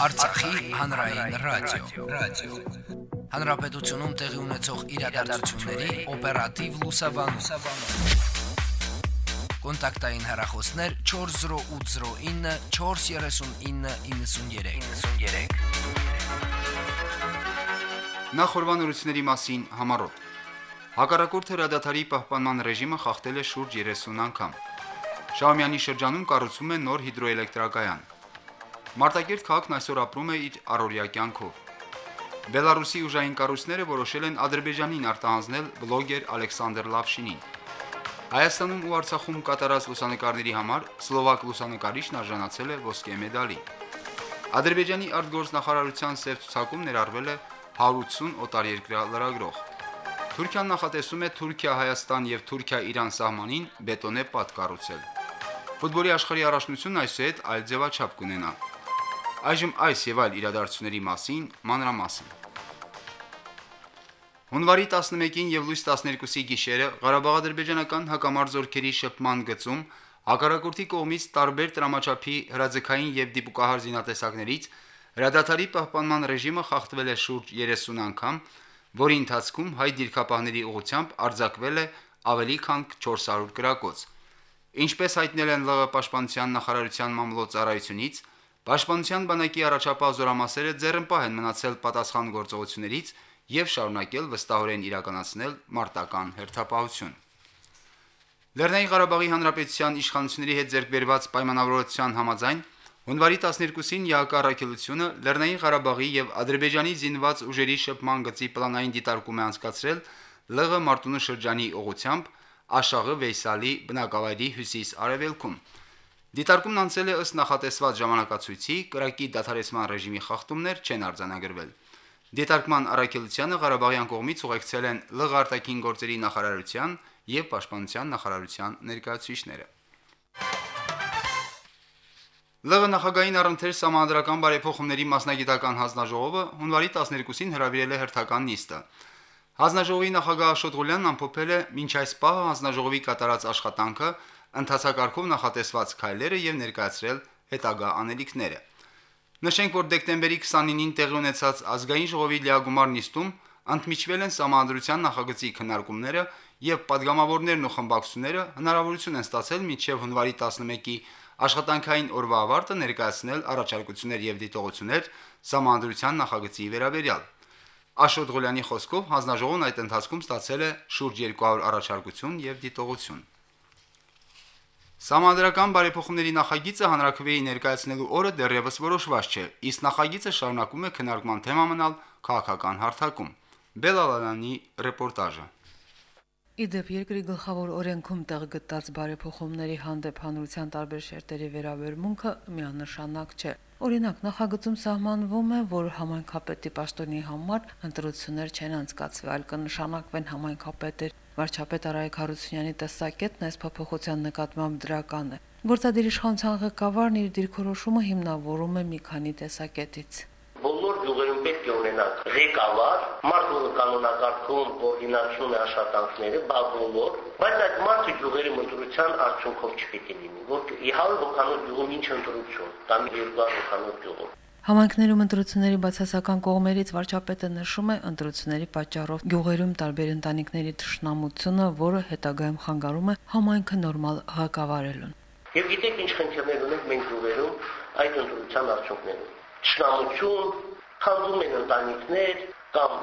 Արցախի հանրային ռադիո, ռադիո։ Հանրապետությունում տեղի ունեցող իրադարձությունների օպերատիվ լուսաբանում։ Կոնտակտային հեռախոսներ 40809 43993։ 93։ Նախորbanությունների մասին համառոտ։ Հակառակորդ հրադադարի պահպանման ռեժիմը խախտել է շուրջ 30 անգամ։ Շահումյանի շրջանում կառուցում է նոր հիդրոէլեկտրակայան։ Մարտակերտ քաղաքն այսօր ապրում է իր առօրյա կյանքով։ Բելարուսի ուժային կառույցները որոշել են Ադրբեջանին արտահանձնել բլոգեր Ալեքսանդր Լավշինին։ Հայաստանում ու Արցախում կատարած լուսանկարների համար սլովակ լուսանկարիչն արժանացել է ոսկե մեդալի։ Ադրբեջանի արտգործնախարարության սև ցուցակում ներառվել է 180 օտարերկրյա լրագրող։ Թուրքիան նախատեսում է Թուրքիա-Հայաստան եւ Թուրքիա-Իրան սահմանին բետոնե պատ կառուցել։ Ֆուտբոլի աշխարհի առաջնությունն այսուհետ այլ ձևաչափ կունենա։ Այժմ այս եւ այլ իրադարձությունների մասին մանրամասն։ Հունվարի 11-ին եւ լույս 12-ի գիշերը Ղարաբաղ-ադրբեջանական հակամարձօրքերի շփման գծում հակառակորդի կողմից տարբեր տրամաչափի հրաձգային եւ դիպուկահար զինատեսակներից հրադադարի պահպանման ռեժիմը խախտվել է շուրջ 30 անգամ, որի ընթացքում հայ դիրքապահների ուղությամբ արձակվել է ավելի քան 400 գրակոց։ Ինչպես հայտնել են ԼՂ պաշտպանության նախարարության մամլոյցարայությունից, Պաշտպանության բանակի առաջապահ զորամասերը ձեռնպահ են մնացել պատասխան գործողություններից եւ շարունակել վստահորեն իրականացնել մարտական հերթապահություն։ Լեռնային Ղարաբաղի Հանրապետության իշխանությունների հետ ձեռքբերված պայմանավորվածության համաձայն հունվարի 12-ին ՀԱԿ-առաքելությունը Լեռնային Ղարաբաղի եւ Ադրբեջանի զինված ուժերի շփման գծի պլանային դիտարկում է անցկացրել ԼՂ Մարտունու շրջանի ուղությամբ Աշաղը Վեյսալի բնակավայրի հյուսիս-արևելքում։ Դիտարկումն անցել է ըստ նախատեսված ժամանակացույցի, կրակի դադարեցման ռեժիմի խախտումներ չեն արձանագրվել։ Դիտարկման առաքելությանը Ղարաբաղյան կողմից ուղեկցել են ԼՂ արտաքին գործերի նախարարության եւ պաշտպանության նախարարության ներկայացուցիչները։ ԼՂ նախագահային առընթեր համանդրական բարեփոխումների մասնագիտական հանձնաժողովը հունվարի 12-ին հրավիրել է հերթական նիստը։ Հանձնաժողովի նախագահ Աշոտ Ղուլյանն ամփոփել է մինչ այս պահը հանձնաժողովի կատարած աշխատանքը, ընթացակարգով նախատեսված քայլերը եւ ներկայացրել հետագա անելիքները։ Նշենք, որ դեկտեմբերի 29-ին տեղի ունեցած ազգային ժողովի լիագումար նիստում ընդմիջվել են համանդրության նախագծի քննարկումները եւ падգամավորներն ու խմբակցությունները հնարավորություն են ստացել մինչեւ հունվարի 11-ի աշխատանքային օրվա ավարտը ներկայացնել առաջարկություններ եւ դիտողություններ համանդրության նախագծի վերաբերյալ։ Աշոտ Ղուլյանի խոսքով հանձնաժողովն այդ ընթացքում ստացել է շուրջ 200 առաջարկություն եւ դիտողություն։ Համանդրական բարեփոխումների նախագիծը հանրակրվեի ներկայացնելու օրը դեռևս որոշված չէ, իսկ նախագիծը շարունակում է քննարկման թեմա մնալ քաղաքական հարթակում։ Բելալալանի ռեպորտաժը Իդեպ երկրի գլխավոր օրենքում տեղ գտած բարեփոխումների հանդեպ հանրության տարբեր շերտերի վերաբերմունքը միանշանակ չէ։ Օրինակ, նախագծում սահմանվում է, որ համայնքապետի պաշտոնի համար ընտրություններ չեն անցկացվի, այլ կնշանակվեն համայնքապետեր։ Վարչապետ Արայք Հարությունյանի տեսակետն այս փոփոխության նկատմամբ դրական է։ Գործադիր իշխանության ղեկավարն իր դիրքորոշումը հիմնավորում է մի քանի տեսակետից գյուղերում պետք է ունենանք ղեկավար, մարդ, որը կանոնակարգում կոորդինացնում է աշխատանքները, բաղբոլոր, բայց այդ մարդը գյուղերի ընտրության արդյունքով չպետք է լինի, որ 100 հոգանոց գյուղում ինչ ընտրություն, կամ 200 հոգանոց գյուղում։ Համայնքներում ընտրությունների բացասական կողմերից վարչապետը նշում է ընտրությունների պատճառով գյուղերում տարբեր ընտանիքների ճշնամությունը, որը հետագայում խանգարում է համայնքը նորմալ ղեկավարելուն։ Եվ գիտեք ինչ խնդիրներ ունենք մենք գյուղերում այդ ընտրության արդյունքներում։ Ճշնամություն, խանդում են ընտանիքներ կամ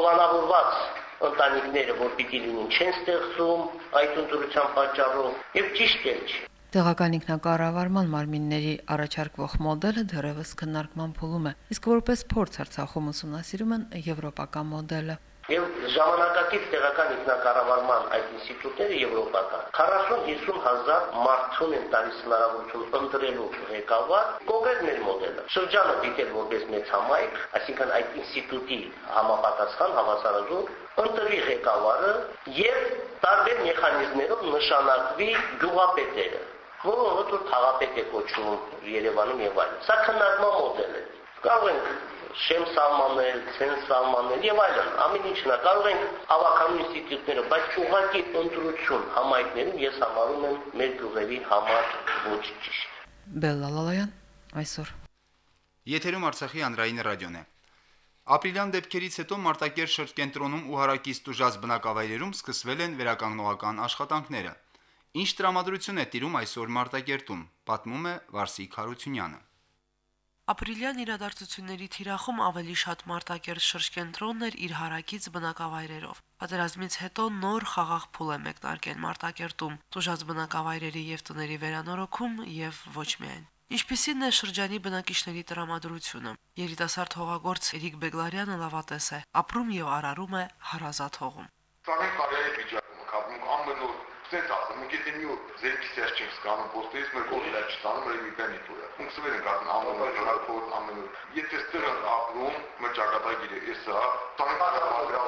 պլանավորված ընտանիքները, որ պիտի լինեն, չեն ստեղծում այդ ընտրության պատճառով եւ ճիշտ էլ չի։ Տեղական ինքնակառավարման մարմինների առաջարկվող մոդելը դեռևս քննարկման փուլում է, իսկ որպես փորձ Արցախում ուսումնասիրում են եվրոպական մոդելը։ Եվ ժամանակակից տեղական ինքնակառավարման այդ ինստիտուտները եվրոպական 40-50 հազար մարդուն են տալիս հնարավորություն ընտրելու ղեկավար կոնկրետ մեր մոդելը։ Շրջանը դիտել որպես մեծ համայնք, այսինքն այդ ինստիտուտի համապատասխան հավասարազոր ընտրվի ղեկավարը եւ տարբեր մեխանիզմներով նշանակվի գյուղապետերը որը որ թաղապետ է կոչվում Երևանում եւ այլն։ Սա քննարկման մոդել է։ Կարող ենք շեմ սահմանել, ցեն սահմանել եւ այլն։ Ամեն ինչն է կարող ենք ավականու ինստիտուտները, բայց ուղղակի ընտրություն համայնքներում ես համարում եմ մեր գյուղերի համար ոչ ճիշտ։ Բելլալալայան այսօր Եթերում Արցախի հանրային ռադիոն է։ Ապրիլյան դեպքերից հետո Մարտակերտ շրջկենտրոնում ու հարակից տուժած բնակավայրերում սկսվել են վերականգնողական աշխատանքները։ Ինչ տրամադրություն է տիրում այսօր Մարտակերտում, պատմում է Վարսիկ Հարությունյանը։ Ապրիլյան իրադարձությունների թիրախում ավելի շատ Մարտակերտ շրջկենտրոնն էր իր հարակից բնակավայրերով։ Պատերազմից հետո նոր խաղաղ փուլ է մեկնարկել Մարտակերտում, տուժած բնակավայրերի եւ տների վերանորոգում եւ ոչ միայն։ Ինչպիսին է շրջանի բնակիչների տրամադրությունը։ Երիտասարդ հողագործ Էրիկ Բեգլարյանը լավատես է, ապրում եւ արարում է հարազատ հողում։ Ծանոթ կարելի վիճակում կապում ամեն Ստենց ասում, մենք եթե մի զենքի սեր չենք սկանում, ոստերից մեր կողմը չտանում, ռեգի բենի տուրը։ Մենք սվեր ենք ասում ամեն օր հրակոտ, ամեն օր։ Եթե ստերը ապրում, մեր ճակատագիրը էսա, տանիք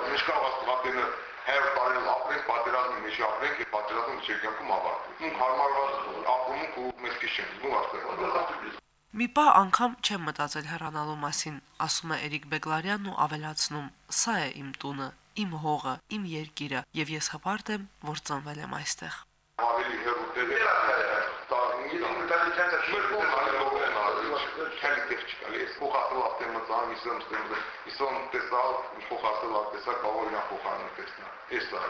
ինչ կարող աստվածենը հեր բարել ապրենք, պատերազմի մեջ ապրենք, եւ պատերազմը չեկյանքում ավարտվի։ Մենք հարմարված ապրում ու մեզ քիչ զգում աստղը։ Մի պահ անգամ չեմ մտածել հեռանալու մասին, ասում է Էրիկ Բեգլարյանն ու ավելացնում. Սա է իմ տունը, իմ հողը, իմ երկիրը, եւ ես հպարտ եմ, որ ծնվել եմ այստեղ։ Ավելի հեռու դեր է, տարին մենտալիտետը մեր կողմը քալիտեվ չկալի, փոխածել ապտեմ մտան, իսում ստեմ, իսում տեսալ, փոխածել ապտեսա կողորինա փոխանը տեսնա։ Էսա,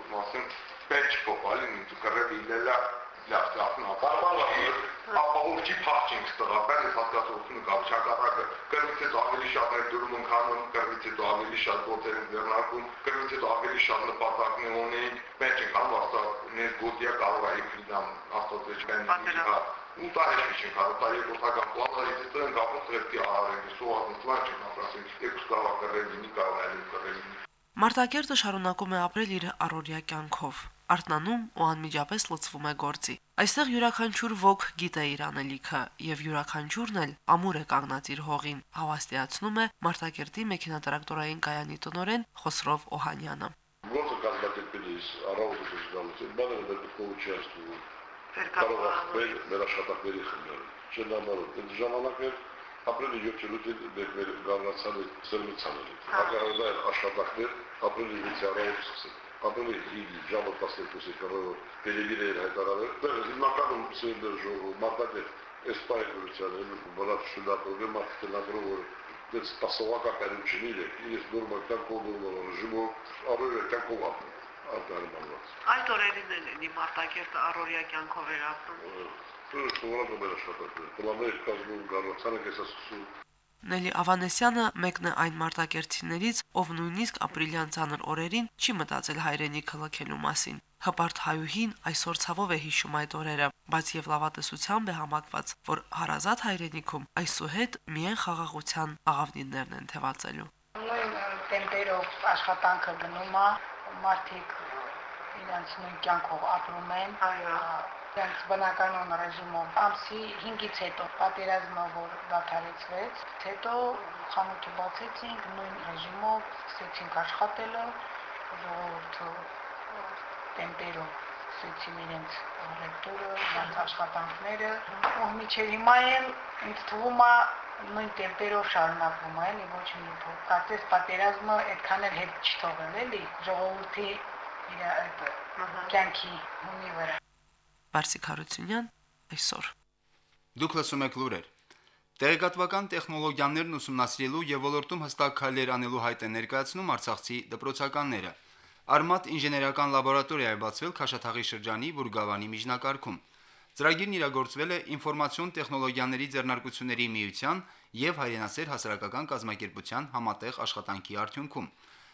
ուսմասին պեչ փոխալին, դու կռեվ իլելա լավ լավն ապահովում ապահովի փախչինք ստղապել ես հասկացությունը կապ չակարակը կրվից հետո ավելի շատ մեր դուրում ենք անում կրվից հետո ավելի շատ գործեր ենք ձեռնարկում հետո ավելի շատ նպատակներ ունենք կամ աստված մեր գոտիա կարող է իքլիդամ աստված չկան ու տարի չի կարող տարի գործական պլանը դեռ կապը պետք է արարենք սուղազն պլան չի ասենք երկու կարող կռել լինի կարող է կռել Մարտակերտը շարունակում է ապրել իր առօրյա կյանքով արտնանում ու անմիջապես լցվում է գործի։ Այստեղ յուրաքանչյուր ոգ գիտե իր անելիքը եւ յուրաքանչյուրն էլ ամուր է կանգնած իր հողին, հավաստիացնում է Մարտակերտի մեքենատրակտորային կայանի տնորեն Խոսրով Օհանյանը։ Գործը կազմակերպելիս առավոտը դժվարություն, բանը դա պետք է участвовать։ Կարող է մեր աշխատանքների խմբերը։ Չնամարով այդ ժամանակներ ապրիլի 7-ը դեպքեր գառնացան սերմիցանը։ Հակառակ աշխատանքներ ապրիլի 6-ը առավոտ սկսել ապրել իր ժամը 12-ի կռով տելեվիզիա էր հայտարարել։ Դա հիմնականում սերնդեր ժողով մարտակեր այս բայգրությանը բնավ շուտապով մարտկենագրով որ դες տասովակա կարուչինիլը իր նորմալ տակոդոր ռեժիմով ապրել տակով ապրել Այդ օրերին էլ ինի մարտակերտը առօրյա կյանքով էր ապրում։ Դու սովորաբար մեր աշխատանքը։ Պլաններ կազմում գարնացանը կեսասու Նելի Ավանեսյանը մեկն է այն մարտակերտիներից, ով նույնիսկ ապրիլյան ցաներ օրերին չի մտածել հայրենիքը լքելու մասին։ Հպարտ հայուհին այսօր ցավով է հիշում այդ օրերը, բայց եւ լավատեսությամբ է համակված, որ հարազատ հայրենիքում այսուհետ միայն խաղաղության աղավնիներն են թևածելու։ Նույն տեմպերով աշխատանքը գնում է, մարդիկ իրենց նույն կյանքով ապրում են։ Այո Դրանց բնականոն ռեժիմով ամսի 5-ից հետո պատերազմը որ դադարեցվեց, հետո խանութը բացեցինք նույն ռեժիմով, սկսեցինք աշխատելը, ժողովուրդը տեմպերով սկսեցին իրենց ռեկտորը, իրենց աշխատանքները, ու միջև հիմա էլ ինձ թվում է նույն տեմպերով շարունակվում է, էլի ոչ մի փոփ։ Կարծես պատերազմը այդքան էլ հետ չթողել, էլի ժողովրդի իր այդ կյանքի հունի վրա։ Վարսիկ Հարությունյան այսօր։ Դուք լսում եք լուրեր։ Տեղեկատվական տեխնոլոգիաներն ուսումնասիրելու եւ ոլորտում հստակ քայլեր անելու հայտ է ներկայացնում Արցախցի դպրոցականները։ Արմատ ինժեներական լաբորատորիա է բացվել Քաշաթաղի շրջանի Բուրգավանի միջնակարգում։ Ծրագիրն իրագործվել է ինֆորմացիոն տեխնոլոգիաների ձեռնարկությունների միության եւ հայրենասեր հասարակական կազմակերպության համատեղ աշխատանքի արդյունքում։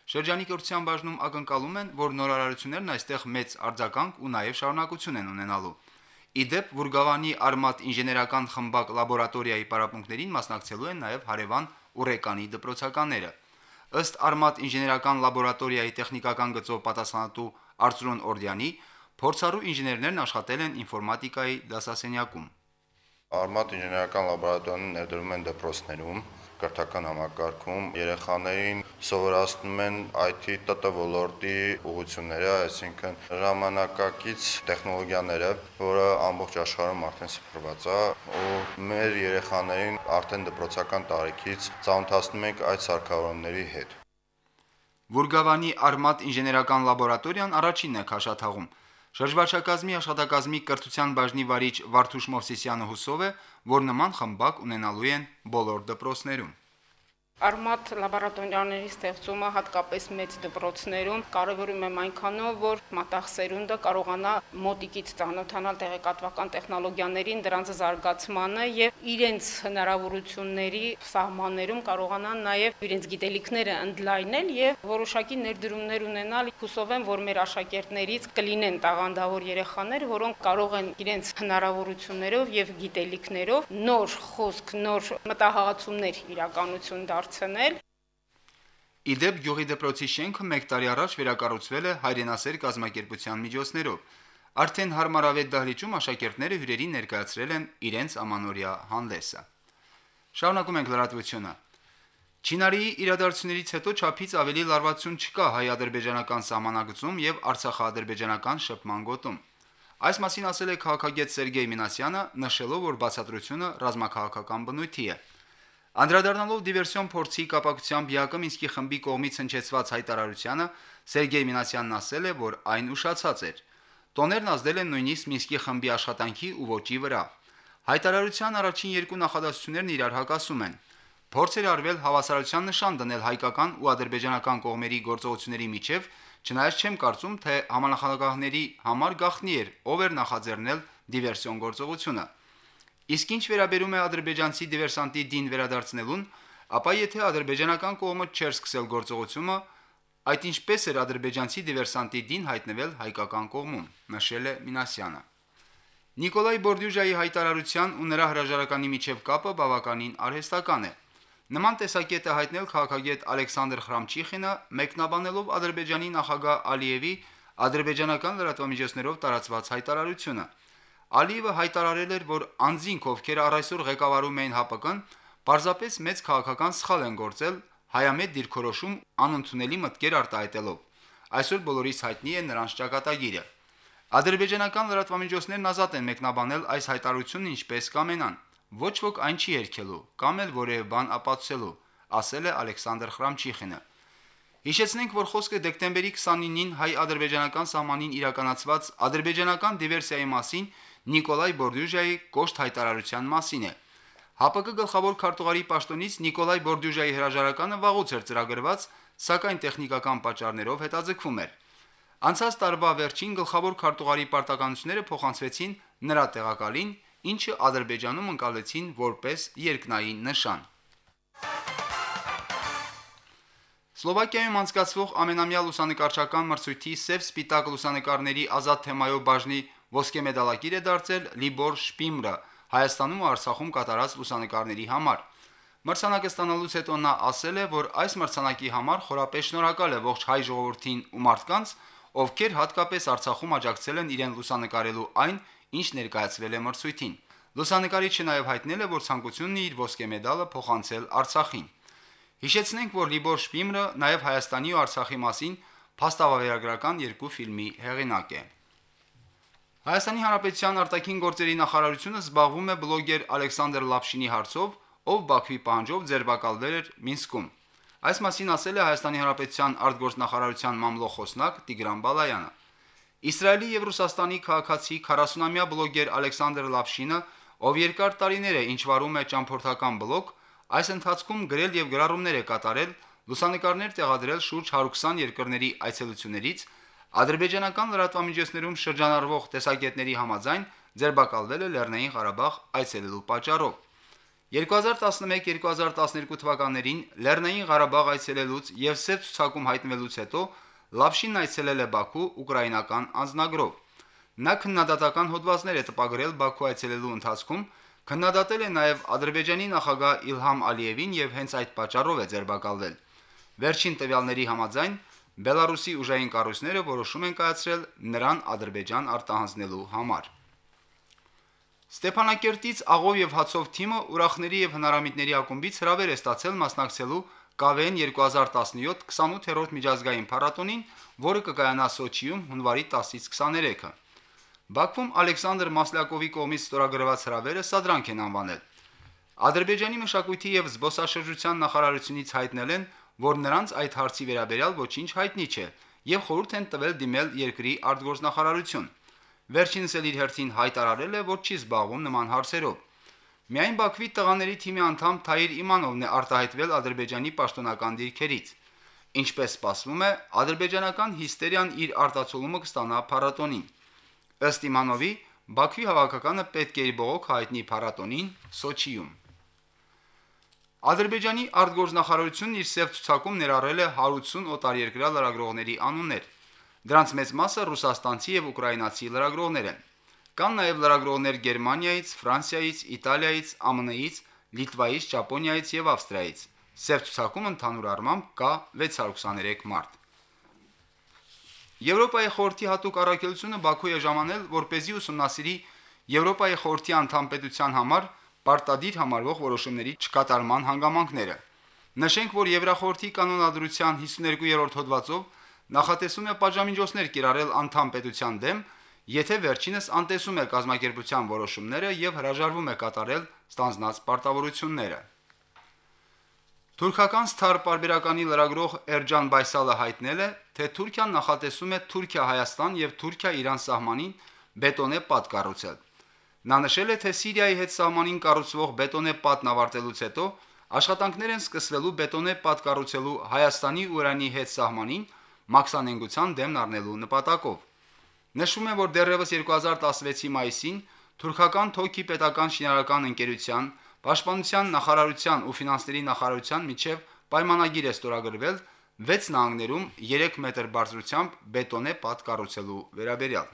Շրջանի կրթության բաժնում ակնկալում են, որ նորարարություններն այստեղ մեծ արձագանք ու նաև շարունակություն են ունենալու։ Իդեպ Վուրգավանի Արմատ ինժեներական խմբակ լաբորատորիայի պարապմունքներին մասնակցելու են նաև հարևան Ուրեկանի դպրոցականները։ Ըստ Արմատ ինժեներական լաբորատորիայի տեխնիկական գծով պատասխանատու Արծրուն Օրդյանի, փորձառու ինժեներներն աշխատել են ինֆորմատիկայի դասասենյակում։ Արմատ ինժեներական լաբորատորիան ներդրում են դպրոցներում, կրթական համակարգում երեխաներին սովորացնում են IT ՏՏ ոլորտի ուղղությունները, այսինքն ժամանակակից տեխնոլոգիաները, որը ամբողջ աշխարհում արդեն սփռված է, ու մեր երեխաներին արդեն դպրոցական տարիքից ծանոթացնում ենք այդ սարքավորումների հետ։ Վուրգավանի Արմատ ինժեներական լաբորատորիան առաջինն է Քաշաթաղում։ Շրջվարչակազմի աշխատակազմի կրթության բաժնի վարիչ Վարդուշ Մովսիսյանը հուսով է, որ նման խմբակ ունենալու են բոլոր դպրոցներում։ Արմատ լաբորատորիաների ստեղծումը հատկապես մեծ դպրոցներում կարևորում եմ այնքանով, որ մատաղ սերունդը կարողանա մոտիկից ծանոթանալ տեղեկատվական տեխնոլոգիաներին, դրանց զարգացմանը եւ իրենց հնարավորությունների սահմաններում կարողանան նաեւ իրենց գիտելիքները ընդլայնել եւ որոշակի ներդրումներ ունենալ։ Հուսով եմ, որ մեր աշակերտներից կլինեն տաղանդավոր երեխաներ, որոնք կարող են իրենց հնարավորություններով եւ գիտելիքներով նոր խոսք, նոր մտահղացումներ իրականություն դարձնել դարձնել։ Իդեպ գյուղի դպրոցի շենքը 1 տարի առաջ վերակառուցվել է հայրենասեր կազմակերպության միջոցներով։ Արդեն հարմարավետ դահլիճում աշակերտները հյուրերի ներկայացրել են իրենց ամանորյա հանդեսը։ Շարունակում ենք լրատվությունը։ Չինարիի իրադարձություններից հետո չափից ավելի լարվածություն չկա հայ-ադրբեջանական սահմանագծում եւ Արցախա-ադրբեջանական շփման գոտում։ Այս մասին ասել է քաղաքագետ Սերգեյ Մինասյանը, նշելով, որ բացատրությունը ռազմաքաղաքական բնույթի է։ Անդրադառնալով դիվերսիոն փորձի կապակցությամբ ՀԱԿ Մինսկի խմբի կողմից հնչեցված հայտարարությանը Սերգեյ Մինասյանն ասել է, որ այն ուշացած էր։ Տոներն ազդել են նույնիսկ Մինսկի խմբի աշխատանքի ու ոճի վրա։ Հայտարարության առաջին երկու նախադասություններն իրար հակասում են։ Փորձ էր արվել հավասարության նշան դնել հայկական ու ադրբեջանական կողմերի գործողությունների միջև, չնայած չեմ կարծում, թե համանախագահների համար գաղտնի էր, ով էր նախաձեռնել դիվերսիոն գործողությունը։ Իսկ ինչ վերաբերում է ադրբեջանցի դիվերսանտի դին վերադարձնելուն, ապա եթե ադրբեջանական կողմը չէր սկսել գործողությունը, այդ ինչպես էր ադրբեջանցի դիվերսանտի դին հայտնվել հայկական կողմում, նշել է Մինասյանը։ Նիկոլայ Բորդյուժայի հայտարարության ու նրա հրաժարականի միջև կապը բավականին արհեստական է։ Նման տեսակետը հայտնել քաղաքագետ Ալեքսանդր Խրամչիխինը մեկնաբանելով Ադրբեջանի նախագահ Ալիևի ադրբեջանական լրատվամիջոցներով տարածված հայտարարությունը։ Ալիևը հայտարարել էր, որ անձինք, ովքեր առայսօր ղեկավարում էին ՀԱՊԿ-ն, պարզապես մեծ քաղաքական սխալ են գործել հայամետ դիրքորոշում անընդունելի մտքեր արտահայտելով։ Այսօր բոլորիս հայտնի է նրանց ճակատագիրը։ Ադրբեջանական լրատվամիջոցներն ազատ են մեկնաբանել այս հայտարարությունն ինչպես կամենան։ Ոչ ոք այն չի երկելու կամ էլ որևէ բան ապացուցելու, ասել է Ալեքսանդր Խրամչիխինը։ Հիշեցնենք, որ խոսքը դեկտեմբերի 29-ին հայ-ադրբեջանական սահմանին իրականացված ադրբեջանական դիվերսիայի մասին Նիկոլայ Բորդյուժայի կոշտ հայտարարության մասին է։ ՀԱՊԿ գլխավոր քարտուղարի պաշտոնից Նիկոլայ Բորդյուժայի հրաժարականը վաղուց էր ծրագրված, սակայն տեխնիկական պատճառներով հետաձգվում էր։ Անցած տարվա վերջին գլխավոր քարտուղարի պարտականությունները փոխանցվեցին նրա տեղակալին, ինչը Ադրբեջանում ընկալեցին որպես երկնային նշան։ Սլովակիայում անցկացվող ամենամյա լուսանկարչական մրցույթի Սև Սպիտակ լուսանկարների ազատ թեմայով բաժնի ոսկե մեդալակիր է դարձել Լիբոր Շպիմրը Հայաստանում ու Արցախում կատարած լուսանկարների համար։ Մրցանակը ստանալուց հետո նա ասել է, որ այս մրցանակի համար խորապես շնորհակալ է ողջ հայ ժողովրդին ու մարդկանց, ովքեր հատկապես Արցախում աջակցել են իրեն լուսանկարելու այն, ինչ ներկայացվել է մրցույթին։ Լուսանկարիչը նաև հայտնել է, որ ցանկությունն իր ոսկե մեդալը փոխանցել Արցախին։ Հիշեցնենք, որ Լիբոր Շպիմրը նաև Հայաստանի ու Արցախի մասին փաստավավերագրական երկու ֆիլմի հեղինակ է։ Հայաստանի Հանրապետության արտաքին գործերի նախարարությունը զբաղվում է բլոգեր Ալեքսանդր Լապշինի հարցով, ով Բաքվի պահանջով ձերբակալվել էր Մինսկում։ Այս մասին ասել է Հայաստանի Հանրապետության արտգործնախարարության մամլոխոսնակ Տիգրան Բալայանը։ Իսրայելի եւ Ռուսաստանի քաղաքացի 40-ամյա բլոգեր Ալեքսանդր Լապշինը, ով երկար տարիներ է ինչ վարում է ճամփորդական բլոգ, այս ընթացքում գրել եւ գրառումներ է կատարել, լուսանկարներ տեղադրել շուրջ 120 երկրների այցելություններից Ադրբեջանական լրատվամիջոցներում շրջանառվող տեսակետների համաձայն ձերբակալվել է Լեռնային Ղարաբաղ այցելելու պատճառով։ 2011-2012 թվականներին Լեռնային Ղարաբաղ այցելելուց եւ սև ցուցակում հայտնվելուց հետո Լավշինն այցելել է Բաքու ուկրաինական անձնագրով։ Նա քննադատական հոդվածներ է տպագրել Բաքու այցելելու ընթացքում, քննադատել է նաև Ադրբեջանի նախագահ Իլհամ Ալիևին եւ հենց այդ պատճառով է ձերբակալվել։ Վերջին տվյալների համաձայն Բելարուսի ուժային կառույցները որոշում են կայացրել նրան Ադրբեջան արտահանձնելու համար։ Ստեփանակերտից աղով եւ հացով թիմը ուրախների եւ հնարամիտների ակումբից հրավեր է ստացել մասնակցելու Կավեն 2017 28-րդ միջազգային փառատոնին, որը կկայանա Սոչիում հունվարի 10-ից 23-ը։ Բաքվում Ալեքսանդր Մասլակովի կողմից ստորագրված հրավերը սադրանք են անվանել։ Ադրբեջանի մշակույթի եւ զբոսաշրջության նախարարությունից հայտնել են, որ նրանց այդ հարցի վերաբերյալ ոչինչ հայտնի չէ եւ խորհուրդ են տվել դիմել երկրի արտգործնախարարություն։ վերջինս էլ իր հերթին հայտարարել է, որ չի զբաղվում նման հարցերով։ Միայն Բաքվի տղաների թիմի անդամ Թայիր Իմանովն է արտահայտվել Ադրբեջանի պաշտոնական դիրքերից։ Ինչպես սպասվում է, ադրբեջանական հիստերիան իր արտացոլումը կստանա փառատոնին։ Ըստ Իմանովի, Բաքվի հավաքականը պետք է իր բողոք հայտնի փառատոնին Սոչիում։ Ադրբեջանի արտգործնախարարությունն իր սև ցուցակում ներառել է 180 օտարերկրյա լրագրողների անուններ։ Դրանց մեծ մասը ռուսաստանցի եւ ուկրաինացի լրագրողներ են։ Կան նաև լրագրողներ Գերմանիայից, Ֆրանսիայից, Իտալիայից, ԱՄՆ-ից, Լիտվայից, Ճապոնիայից եւ Ավստրիայից։ Սև ցուցակում ընդհանուր առմամբ կա 623 մարդ։ Եվրոպայի խորհրդի հատուկ առաքելությունը Բաքու է ժամանել, որ เป զի ուսումնասիրի Եվրոպայի խորհրդի անդամ պետության համար պարտադիր համարվող որոշումների չկատարման հանգամանքները։ Նշենք, որ Եվրախորհրդի կանոնադրության 52-րդ հոդվածով նախատեսում է պատժամիջոցներ կիրառել անդամ պետության դեմ, եթե վերջինս անտեսում է կազմակերպության որոշումները եւ հրաժարվում է կատարել ստանձնած պարտավորությունները։ Թուրքական Star պարբերականի լրագրող Էրջան Բայսալը հայտնել է, թե Թուրքիան նախատեսում է Թուրքիա-Հայաստան եւ Թուրքիա-Իրան սահմանին բետոնե պատ կառուցել։ Նա նշել է, թե Սիրիայի հետ սահմանին կառուցվող բետոնե պատն ավարտելուց հետո աշխատանքներ են սկսվելու բետոնե պատ կառուցելու Հայաստանի ու Իրանի հետ սահմանին մաքսանենգության դեմն առնելու նպատակով։ Նշվում է, որ դեռևս 2016-ի մայիսին թուրքական Թոքի պետական շինարարական ընկերության Պաշտպանության նախարարության ու ֆինանսների նախարարության միջև պայմանագիր է ստորագրվել 6 նահանգներում 3 մետր բարձրությամբ բետոնե պատ կառուցելու վերաբերյալ։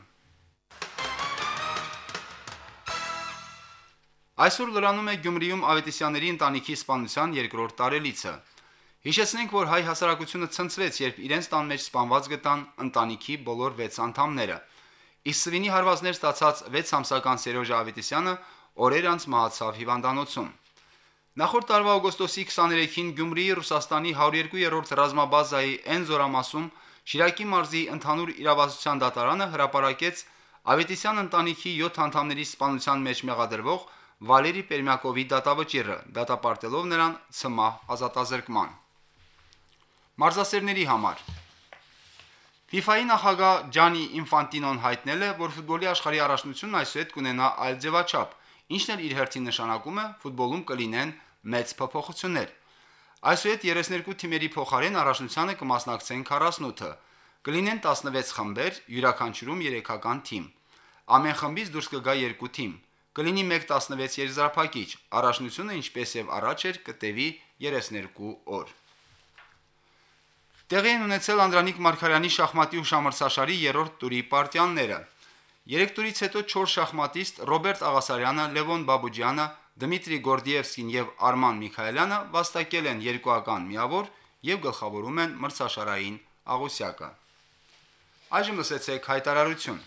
Այսօր լրանում է Գյումրիում Ավետիսյանների ընտանիքի սպանության երկրորդ տարելիցը։ Հիշեցնենք, որ հայ հասարակությունը ցնցվեց, երբ իրենց տան մեջ սպանված գտան ընտանիքի բոլոր 6 անդամները։ Իսկ սվինի հարվածներ ստացած 6 ամսական Սերոժ Ավետիսյանը օրեր անց մահացավ հիվանդանոցում։ Նախորդ տարվա օգոստոսի 23-ին Գյումրիի Ռուսաստանի 102-րդ ռազմաբազայի N զորամասում Շիրակի մարզի ընդհանուր իրավասության դատարանը հրապարակեց Ավետիսյան ընտանիքի 7 անդամների սպանության մեջ մեղադրվող Վալերի Պերմյակովի դատավճիռը, դատապարտելով նրան ցմահ ազատազրկման։ Մարզասերների համար. FIFA-ի նախագահ Ջանի Ինֆանտինոն հայտնել է, որ ֆուտբոլի աշխարհի առաջնությունն այսուհետ կունենա այլ ձևաչափ, ինչն էլ իր հերթին նշանակում է ֆուտբոլում կլինեն մեծ փոփոխություններ։ Այսուհետ 32 թիմերի փոխարեն առաջնությանը կմասնակցեն 48-ը։ Կլինեն 16 խմբեր, յուրաքանչյուրում 3-ական թիմ։ Ամեն խմբից դուրս կգա 2 թիմ։ Կլինի 1-16 երզարփակիչ։ Առաջնությունը ինչպես եւ առաջ էր կտևի 32 օր։ Տեղի են ունեցել Անդրանիկ Մարկարյանի շախմատի հուշամրցաշարի 3-րդ տուրի պարտիանները։ Երեք տուրից հետո 4 շախմատիստ Ռոբերտ Աղասարյանը, Լևոն Բաբուջյանը, Դմիտրի Գորդիևսկին եւ Արման Միքայելյանը վաստակել են երկուական միավոր եւ գլխավորում են մրցաշարային աղոսյակը։ Այժմ լսեցեք հայտարարություն։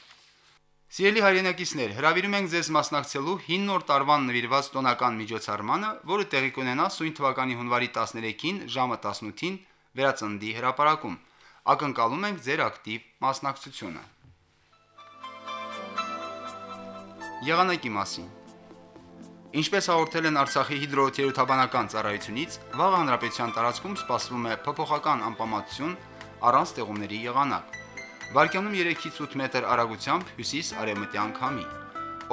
Սիրելի հայրենակիցներ, հրավիրում ենք ձեզ մասնակցելու 5 նոր տարվան նվիրված տոնական միջոցառմանը, որը տեղի կունենա սույն թվականի հունվարի 13-ին ժամը 18-ին վերածնդի հրապարակում։ Ակնկալում ենք ձեր ակտիվ մասնակցությունը։ Եղանակի մասին Ինչպես հաղորդել են Արցախի հիդրոթերապևտաբանական ծառայությունից, վաղ հանրապետության տարածքում սպասվում է փոփոխական անպամատություն առանց ձեղումների եղանակ։ Վարկյանում 3-ից 8 մետր արագությամբ հյուսիս-արևմտյան քամի։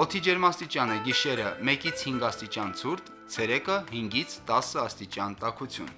Օդի ջերմաստիճանը գիշերը 1-ից 5 աստիճան ցուրտ, ցերեկը 5-ից 10 աստիճան տաքություն։